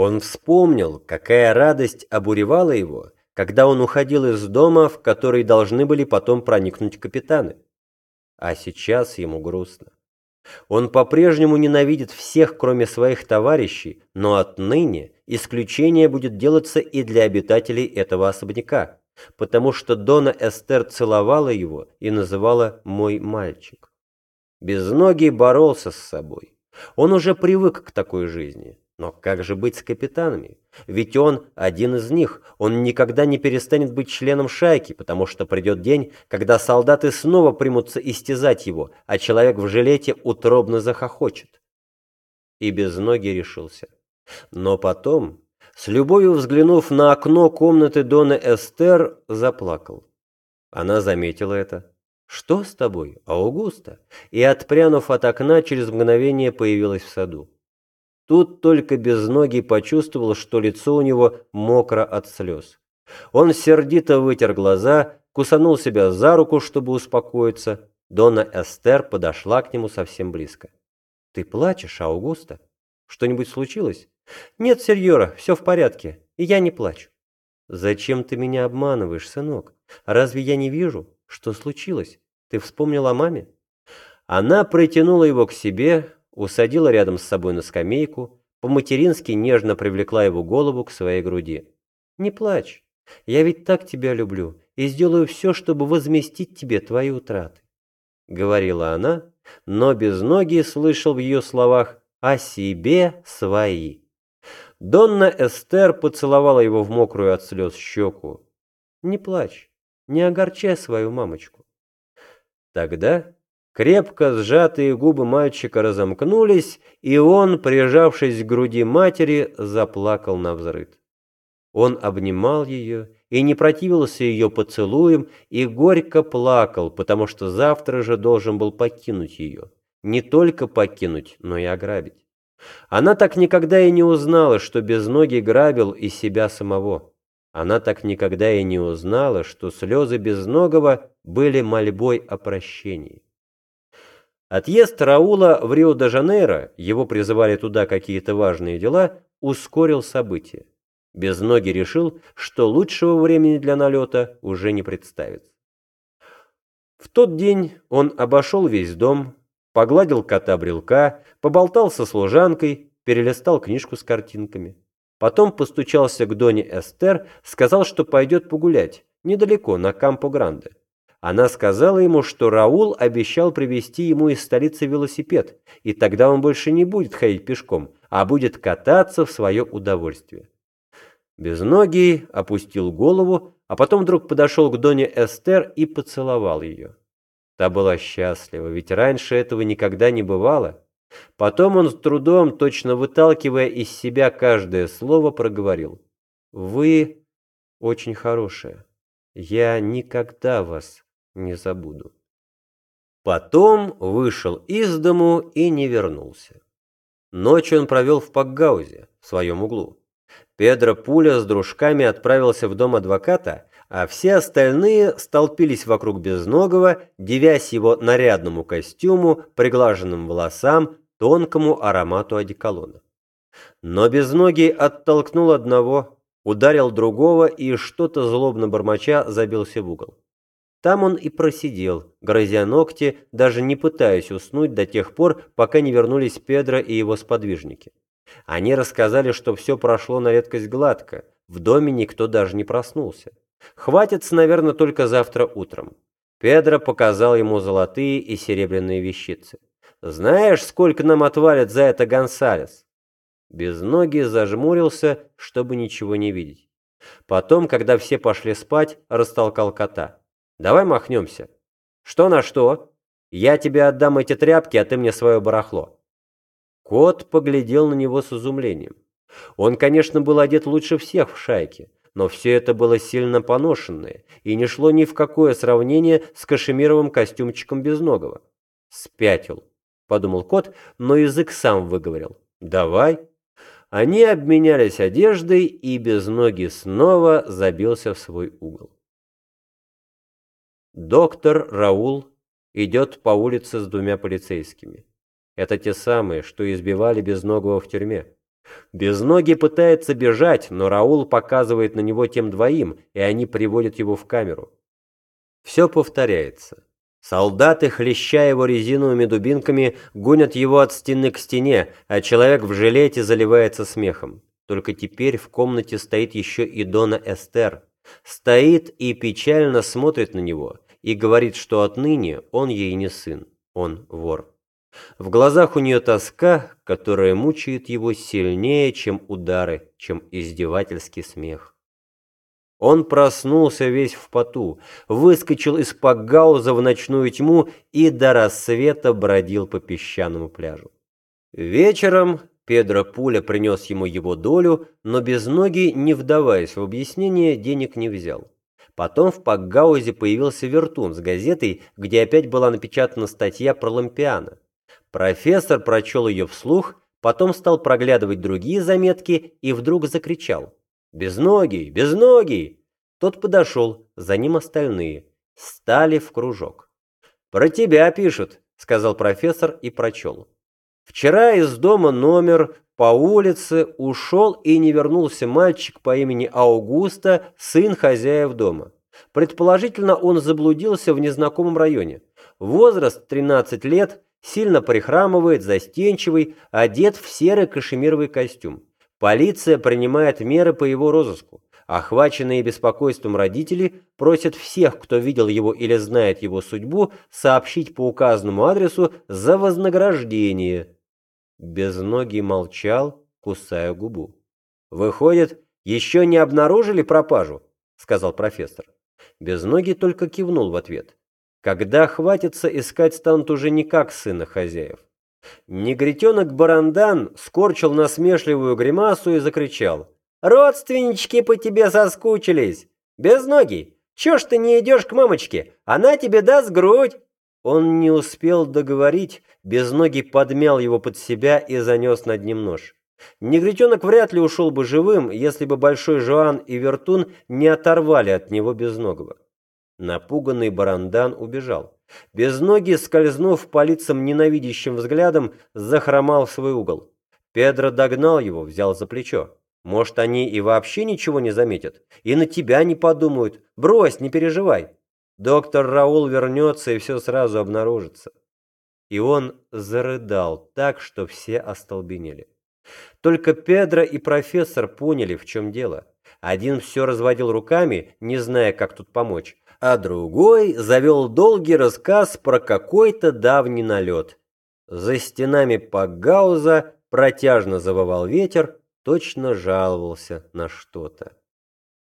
Он вспомнил, какая радость обуревала его, когда он уходил из дома, в который должны были потом проникнуть капитаны. А сейчас ему грустно. Он по-прежнему ненавидит всех, кроме своих товарищей, но отныне исключение будет делаться и для обитателей этого особняка, потому что Дона Эстер целовала его и называла «мой мальчик». Безногий боролся с собой. Он уже привык к такой жизни. Но как же быть с капитанами? Ведь он один из них. Он никогда не перестанет быть членом шайки, потому что придет день, когда солдаты снова примутся истязать его, а человек в жилете утробно захохочет. И без ноги решился. Но потом, с любовью взглянув на окно комнаты Дона Эстер, заплакал. Она заметила это. «Что с тобой, Аугуста?» И, отпрянув от окна, через мгновение появилась в саду. Тут только безногий почувствовал, что лицо у него мокро от слез. Он сердито вытер глаза, кусанул себя за руку, чтобы успокоиться. Дона Эстер подошла к нему совсем близко. «Ты плачешь, Аугуста? Что-нибудь случилось?» «Нет, сеньора, все в порядке, и я не плачу». «Зачем ты меня обманываешь, сынок? Разве я не вижу? Что случилось? Ты вспомнил о маме?» Она притянула его к себе, усадила рядом с собой на скамейку, по-матерински нежно привлекла его голову к своей груди. «Не плачь, я ведь так тебя люблю и сделаю все, чтобы возместить тебе твои утраты», — говорила она, но без ноги слышал в ее словах «о себе свои». Донна Эстер поцеловала его в мокрую от слез щеку. «Не плачь, не огорчай свою мамочку». Тогда Крепко сжатые губы мальчика разомкнулись, и он, прижавшись к груди матери, заплакал на взрыд. Он обнимал ее и не противился ее поцелуем, и горько плакал, потому что завтра же должен был покинуть ее. Не только покинуть, но и ограбить. Она так никогда и не узнала, что без ноги грабил и себя самого. Она так никогда и не узнала, что слезы безногого были мольбой о прощении. Отъезд Раула в Рио-де-Жанейро, его призывали туда какие-то важные дела, ускорил события. Без ноги решил, что лучшего времени для налета уже не представится. В тот день он обошел весь дом, погладил кота-брелка, поболтал со служанкой, перелистал книжку с картинками. Потом постучался к Доне Эстер, сказал, что пойдет погулять, недалеко, на Кампо-Гранде. Она сказала ему, что Раул обещал привезти ему из столицы велосипед, и тогда он больше не будет ходить пешком, а будет кататься в свое удовольствие. Безногий опустил голову, а потом вдруг подошел к Доне Эстер и поцеловал ее. Та была счастлива, ведь раньше этого никогда не бывало. Потом он с трудом, точно выталкивая из себя каждое слово, проговорил. «Вы очень хорошая. Я никогда вас не забуду. Потом вышел из дому и не вернулся. Ночь он провел в Пакгаузе, в своем углу. Педро Пуля с дружками отправился в дом адвоката, а все остальные столпились вокруг Безногого, девясь его нарядному костюму, приглаженным волосам, тонкому аромату одеколона. Но Безногий оттолкнул одного, ударил другого и что-то злобно бормоча забился в угол. Там он и просидел, грызя ногти, даже не пытаясь уснуть до тех пор, пока не вернулись Педро и его сподвижники. Они рассказали, что все прошло на редкость гладко, в доме никто даже не проснулся. Хватится, наверное, только завтра утром. Педро показал ему золотые и серебряные вещицы. «Знаешь, сколько нам отвалит за это Гонсалес?» Без ноги зажмурился, чтобы ничего не видеть. Потом, когда все пошли спать, растолкал кота. Давай махнемся. Что на что? Я тебе отдам эти тряпки, а ты мне свое барахло. Кот поглядел на него с изумлением. Он, конечно, был одет лучше всех в шайке, но все это было сильно поношенное и не шло ни в какое сравнение с кашемировым костюмчиком безногого. «Спятил», — подумал кот, но язык сам выговорил. «Давай». Они обменялись одеждой, и без ноги снова забился в свой угол. Доктор Раул идет по улице с двумя полицейскими. Это те самые, что избивали безногого в тюрьме. Безногий пытается бежать, но Раул показывает на него тем двоим, и они приводят его в камеру. Все повторяется. Солдаты, хлеща его резиновыми дубинками, гонят его от стены к стене, а человек в жилете заливается смехом. Только теперь в комнате стоит еще и Дона Эстер. Стоит и печально смотрит на него, и говорит, что отныне он ей не сын, он вор. В глазах у нее тоска, которая мучает его сильнее, чем удары, чем издевательский смех. Он проснулся весь в поту, выскочил из пагауза в ночную тьму и до рассвета бродил по песчаному пляжу. Вечером Педро Пуля принес ему его долю, но без ноги, не вдаваясь в объяснение, денег не взял. Потом в Пакгаузе появился Вертун с газетой, где опять была напечатана статья про Лампиана. Профессор прочел ее вслух, потом стал проглядывать другие заметки и вдруг закричал. «Безногий! Безногий!» Тот подошел, за ним остальные. Стали в кружок. «Про тебя пишут», — сказал профессор и прочел. «Вчера из дома номер по улице ушел и не вернулся мальчик по имени Аугуста, сын хозяев дома. Предположительно, он заблудился в незнакомом районе. Возраст 13 лет, сильно прихрамывает, застенчивый, одет в серый кашемировый костюм. Полиция принимает меры по его розыску. Охваченные беспокойством родители просят всех, кто видел его или знает его судьбу, сообщить по указанному адресу за вознаграждение. Безногий молчал, кусая губу. «Выходит, еще не обнаружили пропажу?» — сказал профессор. Безногий только кивнул в ответ. Когда хватится, искать станут уже не как сына хозяев. Негритенок Барандан скорчил насмешливую гримасу и закричал. «Родственнички по тебе соскучились! Безногий, чё ж ты не идешь к мамочке? Она тебе даст грудь!» Он не успел договорить, Безногий подмял его под себя и занес над ним нож. Негритенок вряд ли ушел бы живым, если бы Большой Жоан и Вертун не оторвали от него Безногого. Напуганный Барандан убежал. Без ноги, скользнув по лицам ненавидящим взглядом, захромал в свой угол. Педро догнал его, взял за плечо. Может, они и вообще ничего не заметят, и на тебя не подумают. Брось, не переживай. Доктор Раул вернется, и все сразу обнаружится. И он зарыдал так, что все остолбенели. Только Педро и профессор поняли, в чем дело. Один все разводил руками, не зная, как тут помочь, а другой завел долгий рассказ про какой-то давний налет. За стенами Пагауза протяжно завывал ветер, точно жаловался на что-то.